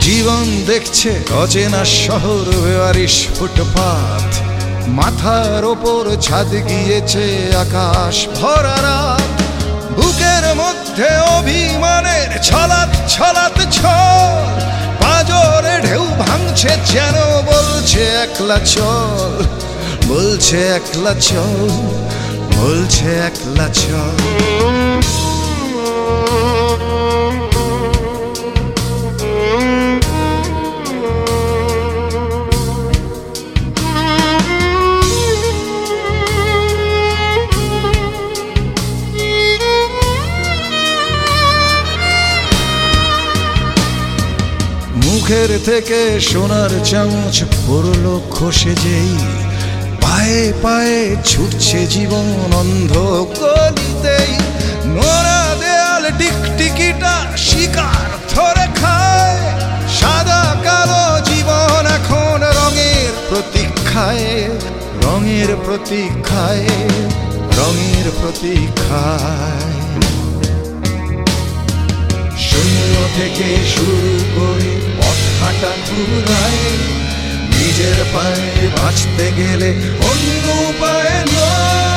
জীবন দেখছে অচেনা শহর বেয়ারিশ ফুটপাথ। মাথার ওপর ছাদ গিয়েছে আকাশ ভরা রাত। বুকের মধ্যে অভিমানের ছলাত ছলাত ছল। পাজরে ঢেউ ভাঙছে যেন বলছে একলা চল। বলছে একলা চল, বলছে একলা চল। মুখের থেকে সোনার চামচ পড়ল খসে যেই। পায়ে পায়ে ছুটছে জীবন অন্ধ গলিতেই নোরা দেয়াল টিকটিকিটা শিকার ধরে খায়। সাদা কালো জীবন এখন রঙের প্রতীক্ষায়। রঙের প্রতীক্ষায় রঙের প্রতীক্ষায়। শূন্য থেকে শুরু করে পথ হাঁটা নিজের পায়ে বাঁচতে গেলে অন্য উপায় নয়।